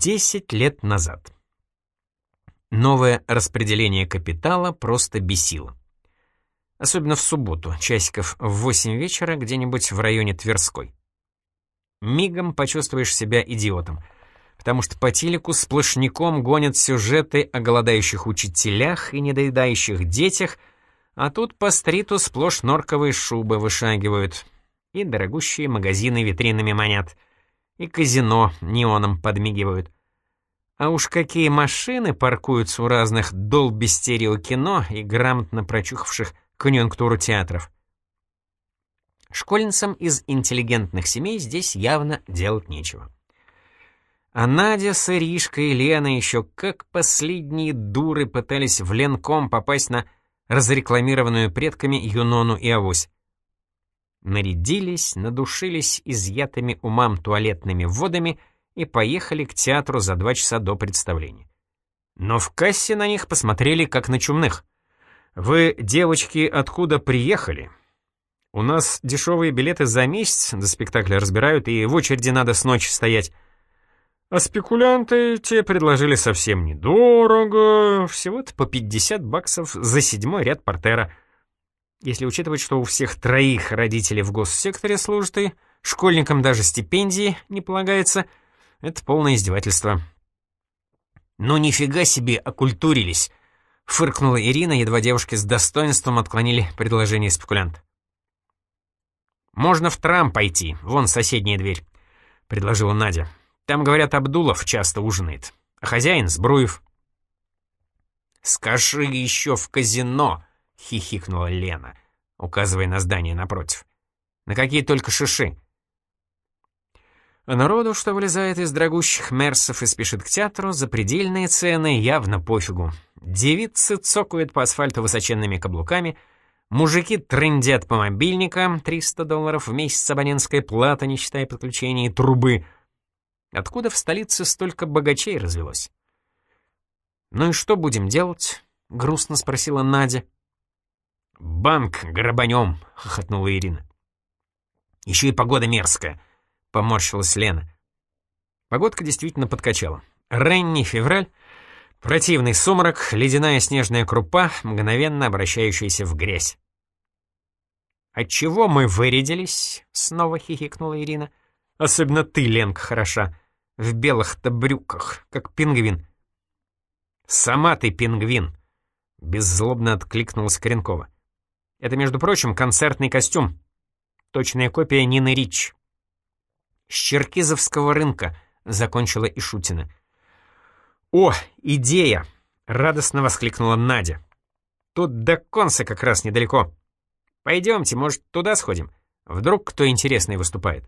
Десять лет назад. Новое распределение капитала просто бесило. Особенно в субботу, часиков в восемь вечера, где-нибудь в районе Тверской. Мигом почувствуешь себя идиотом, потому что по телеку сплошняком гонят сюжеты о голодающих учителях и недоедающих детях, а тут по стриту сплошь норковые шубы вышагивают, и дорогущие магазины витринами манят, и казино неоном подмигивают. А уж какие машины паркуются у разных долби стереокино и грамотно прочухавших конъюнктуру театров. Школьницам из интеллигентных семей здесь явно делать нечего. А Надя с Иришкой и Лена еще как последние дуры пытались в Ленком попасть на разрекламированную предками Юнону и Авось. Нарядились, надушились изъятыми умам туалетными водами и поехали к театру за два часа до представления. Но в кассе на них посмотрели как на чумных. «Вы, девочки, откуда приехали?» «У нас дешевые билеты за месяц до спектакля разбирают, и в очереди надо с ночи стоять». А спекулянты те предложили совсем недорого, всего-то по 50 баксов за седьмой ряд портера. Если учитывать, что у всех троих родителей в госсекторе служат и школьникам даже стипендии не полагается, это полное издевательство. «Ну нифига себе окультурились!» — фыркнула Ирина, едва девушки с достоинством отклонили предложение спекулянт. «Можно в трам пойти, вон соседняя дверь», — предложила Надя. Там, говорят, Абдулов часто ужинает, а хозяин — Сбруев». «Скажи еще в казино!» — хихикнула Лена, указывая на здание напротив. «На какие только шиши!» Народу, что вылезает из дорогущих мерсов и спешит к театру, запредельные цены явно пофигу. Девицы цокают по асфальту высоченными каблуками, мужики трындят по мобильникам, 300 долларов в месяц абонентская плата, не считая подключения трубы — Откуда в столице столько богачей развелось? «Ну и что будем делать?» — грустно спросила Надя. «Банк грабанем», — хохотнула Ирина. «Еще и погода мерзкая», — поморщилась Лена. Погодка действительно подкачала. Ранний февраль, противный сумрак, ледяная снежная крупа, мгновенно обращающаяся в грязь. «Отчего мы вырядились?» — снова хихикнула Ирина. Особенно ты, Ленка, хороша. В белых-то брюках, как пингвин. Сама ты пингвин, беззлобно откликнулась Коренкова. Это, между прочим, концертный костюм. Точная копия Нины Рич. С Черкизовского рынка, закончила Ишутина. «О, идея!» — радостно воскликнула Надя. «Тут до конца как раз недалеко. Пойдемте, может, туда сходим? Вдруг кто интересный выступает?»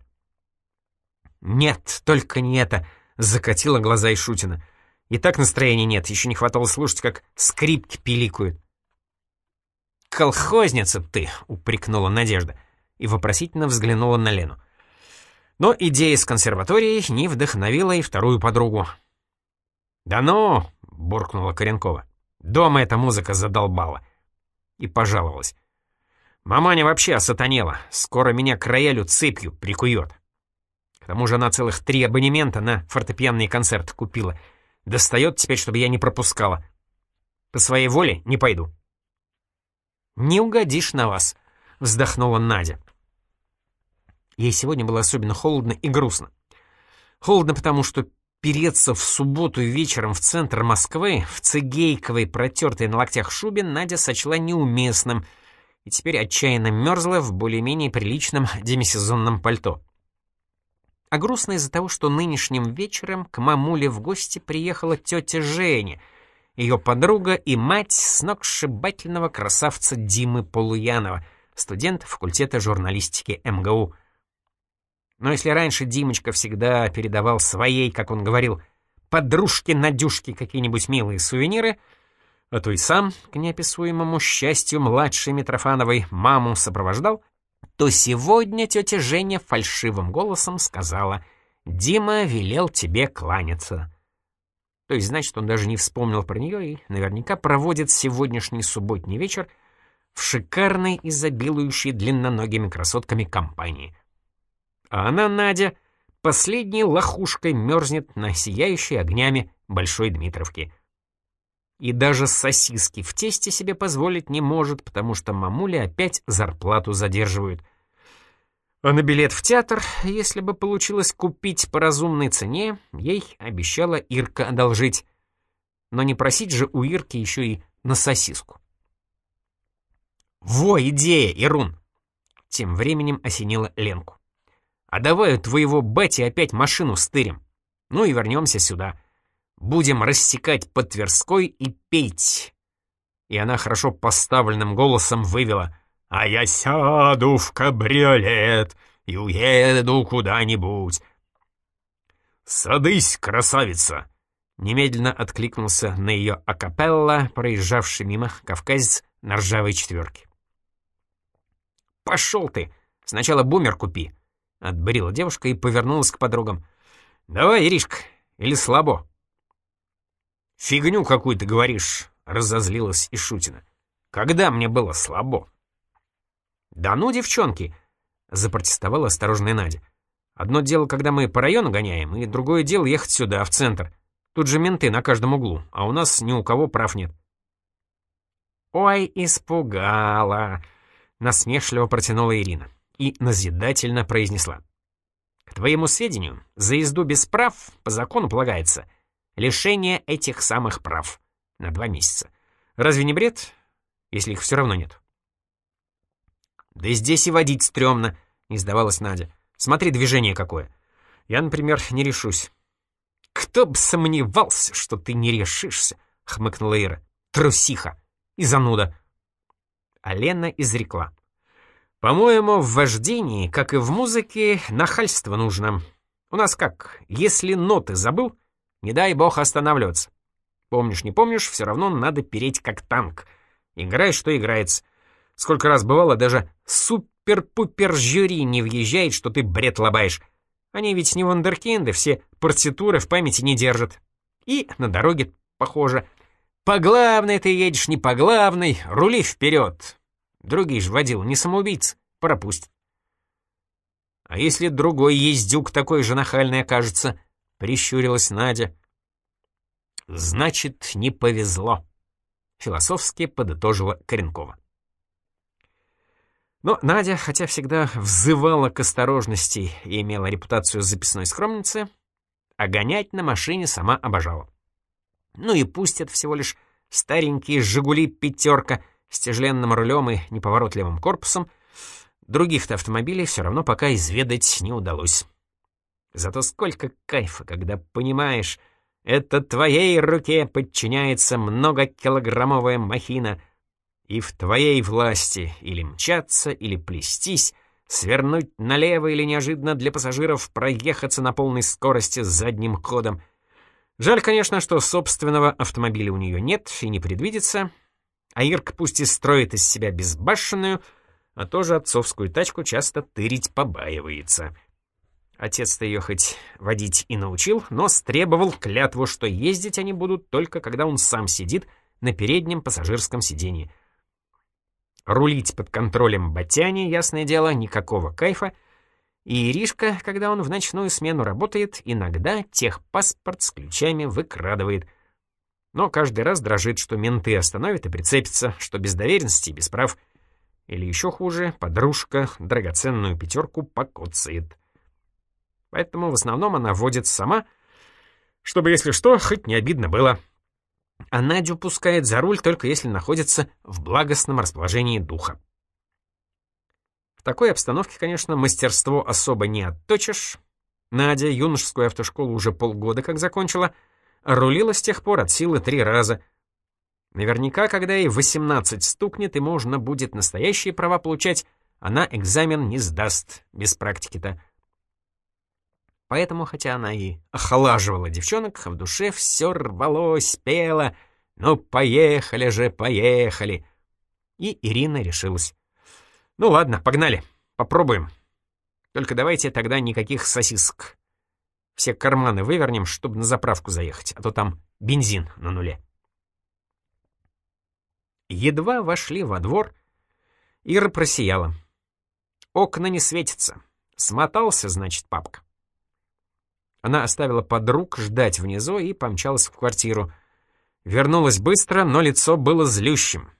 «Нет, только не это!» — закатила глаза Ишутина. «И так настроения нет, еще не хватало слушать, как скрипки пиликают». «Колхозница ты!» — упрекнула Надежда и вопросительно взглянула на Лену. Но идея с консерваторией не вдохновила и вторую подругу. «Да ну!» — буркнула Коренкова. «Дома эта музыка задолбала». И пожаловалась. «Маманя вообще осатанела. Скоро меня к роялю цепью прикует». К тому же она целых три абонемента на фортепианный концерт купила. Достает теперь, чтобы я не пропускала. По своей воле не пойду. «Не угодишь на вас», — вздохнула Надя. Ей сегодня было особенно холодно и грустно. Холодно, потому что переться в субботу вечером в центр Москвы, в цигейковой, протертой на локтях шубе, Надя сочла неуместным и теперь отчаянно мерзла в более-менее приличном демисезонном пальто а грустно из-за того, что нынешним вечером к мамуле в гости приехала тетя Женя, ее подруга и мать сногсшибательного красавца Димы Полуянова, студента факультета журналистики МГУ. Но если раньше Димочка всегда передавал своей, как он говорил, подружке-надюшке какие-нибудь милые сувениры, а то и сам, к неописуемому счастью младшей Митрофановой, маму сопровождал, то сегодня тетя Женя фальшивым голосом сказала «Дима велел тебе кланяться». То есть, значит, он даже не вспомнил про нее и наверняка проводит сегодняшний субботний вечер в шикарной, изобилующей длинноногими красотками компании. А она, Надя, последней лохушкой мерзнет на сияющей огнями Большой Дмитровки. И даже сосиски в тесте себе позволить не может, потому что мамули опять зарплату задерживают. А на билет в театр, если бы получилось купить по разумной цене, ей обещала Ирка одолжить. Но не просить же у Ирки еще и на сосиску. «Во, идея, Ирун!» Тем временем осенила Ленку. «А давай у твоего бати опять машину стырим. Ну и вернемся сюда. Будем рассекать по Тверской и петь». И она хорошо поставленным голосом вывела «А я сяду в кабриолет и уеду куда-нибудь». «Садысь, красавица!» Немедленно откликнулся на ее акапелла, проезжавший мимо кавказец на ржавой четверке. «Пошел ты! Сначала бумер купи!» — отбрила девушка и повернулась к подругам. «Давай, Иришка, или слабо?» «Фигню какую ты говоришь!» — разозлилась Ишутина. «Когда мне было слабо?» «Да ну, девчонки!» — запротестовала осторожная Надя. «Одно дело, когда мы по району гоняем, и другое дело ехать сюда, в центр. Тут же менты на каждом углу, а у нас ни у кого прав нет». «Ой, испугала!» насмешливо протянула Ирина и назидательно произнесла. К твоему сведению, за езду без прав по закону полагается лишение этих самых прав на два месяца. Разве не бред, если их все равно нет? Да здесь и водить стрёмно, не сдавалась Надя. Смотри, движение какое. Я, например, не решусь. Кто бы сомневался, что ты не решишься, хмыкнула Ира. Трусиха и зануда. А Лена изрекла. «По-моему, в вождении, как и в музыке, нахальство нужно. У нас как, если ноты забыл, не дай бог останавливаться. Помнишь, не помнишь, все равно надо переть как танк. Играй, что играется. Сколько раз бывало, даже супер-пупер-жюри не въезжает, что ты бред лобаешь. Они ведь не вундеркинды, все партитуры в памяти не держат. И на дороге похоже. По главной ты едешь, не по главной, рули вперед. Другие ж водил, не самоубийц, пропустят. А если другой ездюк такой же нахальный окажется, прищурилась Надя. Значит, не повезло, философски подытожила Коренкова. Но Надя, хотя всегда взывала к осторожности и имела репутацию записной скромницы, а гонять на машине сама обожала. Ну и пусть это всего лишь старенький «Жигули пятерка» с тяжеленным рулем и неповоротливым корпусом, других-то автомобилей все равно пока изведать не удалось. Зато сколько кайфа, когда понимаешь, это твоей руке подчиняется многокилограммовая махина, и в твоей власти или мчаться, или плестись, свернуть налево или неожиданно для пассажиров проехаться на полной скорости с задним ходом — Жаль, конечно, что собственного автомобиля у нее нет и не предвидится, а Ирка пусть и строит из себя безбашенную, а тоже отцовскую тачку часто тырить побаивается. Отец-то ее хоть водить и научил, но стребовал клятву, что ездить они будут только когда он сам сидит на переднем пассажирском сиденье. Рулить под контролем Батяни, ясное дело, никакого кайфа — и Иришка, когда он в ночную смену работает, иногда техпаспорт с ключами выкрадывает. Но каждый раз дрожит, что менты остановят и прицепятся, что без доверенности и без прав. Или еще хуже, подружка драгоценную пятерку покоцает. Поэтому в основном она водит сама, чтобы, если что, хоть не обидно было. А Надю пускает за руль только если находится в благостном расположении духа. В такой обстановке, конечно, мастерство особо не отточишь. Надя юношескую автошколу уже полгода как закончила, рулила с тех пор от силы три раза. Наверняка, когда ей 18 стукнет и можно будет настоящие права получать, она экзамен не сдаст без практики-то. Поэтому, хотя она и охолаживала девчонок, в душе все рвалось, пело «Ну, поехали же, поехали!» И Ирина решилась. Ну ладно, погнали. Попробуем. Только давайте тогда никаких сосисок. Все карманы вывернем, чтобы на заправку заехать, а то там бензин на нуле. Едва вошли во двор, Ира просияла. Окна не светятся. Смотался, значит, папка. Она оставила подруг ждать внизу и помчалась в квартиру. Вернулась быстро, но лицо было злющим.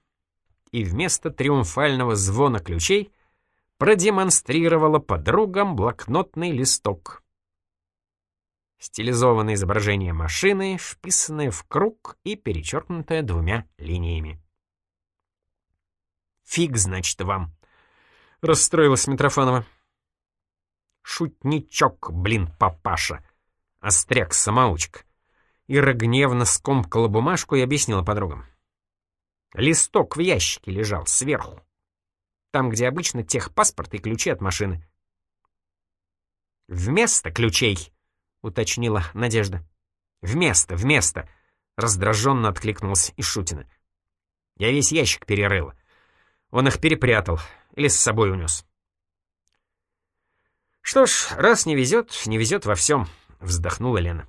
И вместо триумфального звона ключей продемонстрировала подругам блокнотный листок. Стилизованное изображение машины, вписанное в круг и перечеркнутое двумя линиями. «Фиг, значит, вам!» — расстроилась Митрофанова. «Шутничок, блин, папаша!» — остряк-самоучка. Ира гневно скомкала бумажку и объяснила подругам. Листок в ящике лежал сверху. Там, где обычно техпаспорт и ключи от машины. «Вместо ключей», — уточнила Надежда. «Вместо, вместо», — раздраженно откликнулась Ишутина. «Я весь ящик перерыла. Он их перепрятал или с собой унес». «Что ж, раз не везет, не везет во всем», — вздохнула Лена.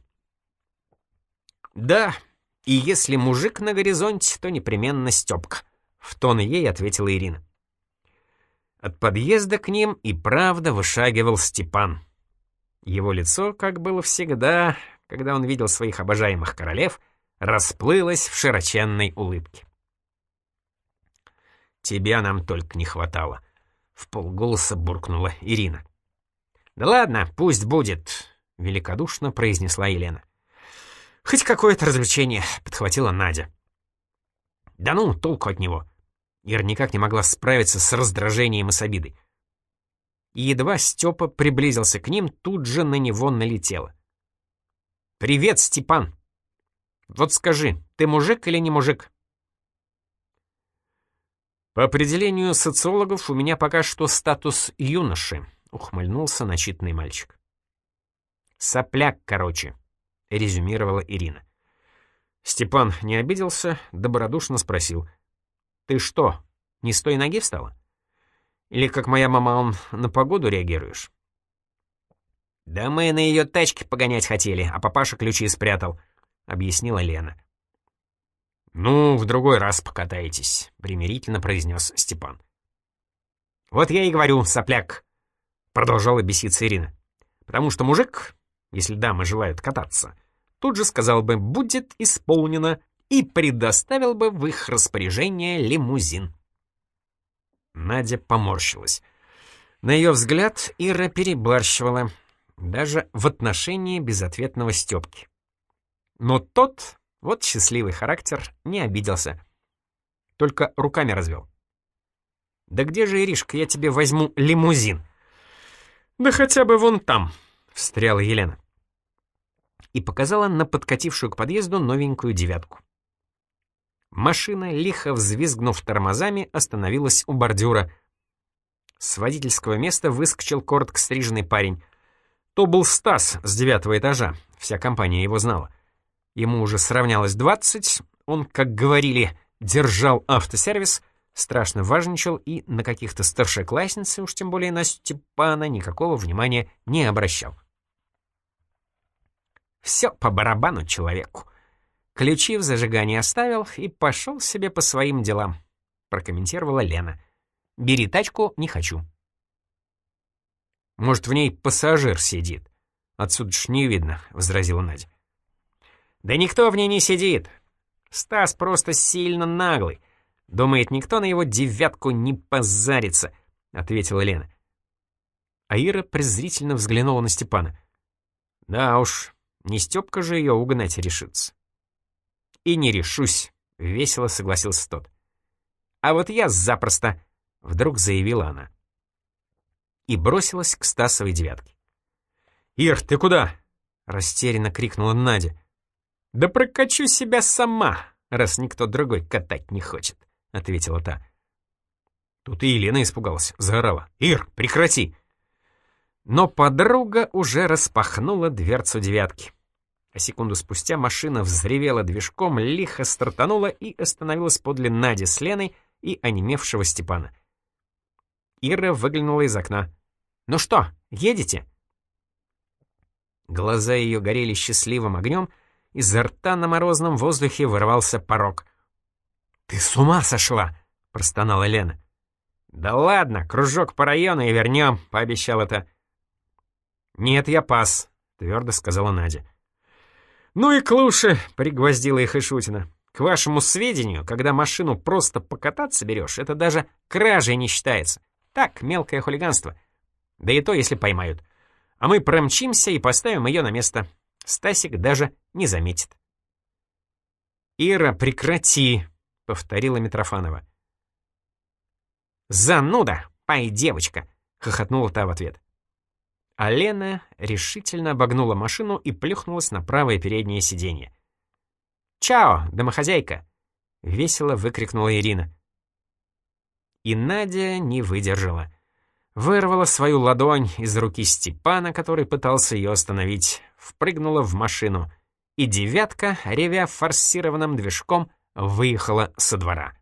«Да, и если мужик на горизонте, то непременно Стёпка», — в тон ей ответила Ирина. От подъезда к ним и правда вышагивал Степан. Его лицо, как было всегда, когда он видел своих обожаемых королев, расплылось в широченной улыбке. «Тебя нам только не хватало», — в полголоса буркнула Ирина. «Да ладно, пусть будет», — великодушно произнесла Елена. «Хоть какое-то развлечение», — подхватила Надя. «Да ну, толку от него. Ира никак не могла справиться с раздражением и с обидой. Едва Степа приблизился к ним, тут же на него налетело. «Привет, Степан! Вот скажи, ты мужик или не мужик?» «По определению социологов у меня пока что статус юноши», — ухмыльнулся начитанный мальчик. «Сопляк, короче», — резюмировала Ирина. Степан не обиделся, добродушно спросил — ты что, не с той ноги встала? Или, как моя мама, он на погоду реагируешь? Да мы на ее тачке погонять хотели, а папаша ключи спрятал, объяснила Лена. «Ну, в другой раз покатаетесь», — примирительно произнес Степан. «Вот я и говорю, сопляк», — продолжала беситься Ирина. «Потому что мужик, если дамы желают кататься, тут же сказал бы «будет исполнено», и предоставил бы в их распоряжение лимузин. Надя поморщилась. На ее взгляд Ира перебарщивала, даже в отношении безответного Степки. Но тот, вот счастливый характер, не обиделся. Только руками развел. «Да где же, Иришка, я тебе возьму лимузин?» «Да хотя бы вон там», — встряла Елена. И показала на подкатившую к подъезду новенькую девятку. Машина, лихо взвизгнув тормозами, остановилась у бордюра. С водительского места выскочил коротко стриженный парень. То был Стас с девятого этажа, вся компания его знала. Ему уже сравнялось двадцать, он, как говорили, держал автосервис, страшно важничал и на каких-то старшеклассницы, уж тем более на Степана, никакого внимания не обращал. Все по барабану человеку. Ключи в зажигании оставил и пошел себе по своим делам, прокомментировала Лена. Бери тачку, не хочу. Может, в ней пассажир сидит? Отсюда ж не видно, возразила Надя. Да никто в ней не сидит. Стас просто сильно наглый. Думает, никто на его девятку не позарится, ответила Лена. А Ира презрительно взглянула на Степана. Да уж, не Степка же ее угнать решится и не решусь», — весело согласился тот. «А вот я запросто», — вдруг заявила она. И бросилась к Стасовой девятке. «Ир, ты куда?» — растерянно крикнула Надя. «Да прокачу себя сама, раз никто другой катать не хочет», — ответила та. Тут и Елена испугалась, заорала. «Ир, прекрати!» Но подруга уже распахнула дверцу девятки. А секунду спустя машина взревела движком, лихо стартанула и остановилась подле Нади с Леной и онемевшего Степана. Ира выглянула из окна. «Ну что, едете?» Глаза ее горели счастливым огнем, изо рта на морозном воздухе вырвался порог. «Ты с ума сошла!» — простонала Лена. «Да ладно, кружок по району и вернем», — пообещал это. «Нет, я пас», твердо сказала Надя. «Ну и к лучше», — пригвоздила их Ишутина. «К вашему сведению, когда машину просто покататься берешь, это даже кражей не считается. Так, мелкое хулиганство. Да и то, если поймают. А мы промчимся и поставим ее на место. Стасик даже не заметит». «Ира, прекрати!» — повторила Митрофанова. «Зануда! Пай, девочка!» — хохотнула та в ответ. А Лена решительно обогнула машину и плюхнулась на правое переднее сиденье. «Чао, домохозяйка!» — весело выкрикнула Ирина. И Надя не выдержала. Вырвала свою ладонь из руки Степана, который пытался ее остановить, впрыгнула в машину, и девятка, ревя форсированным движком, выехала со двора.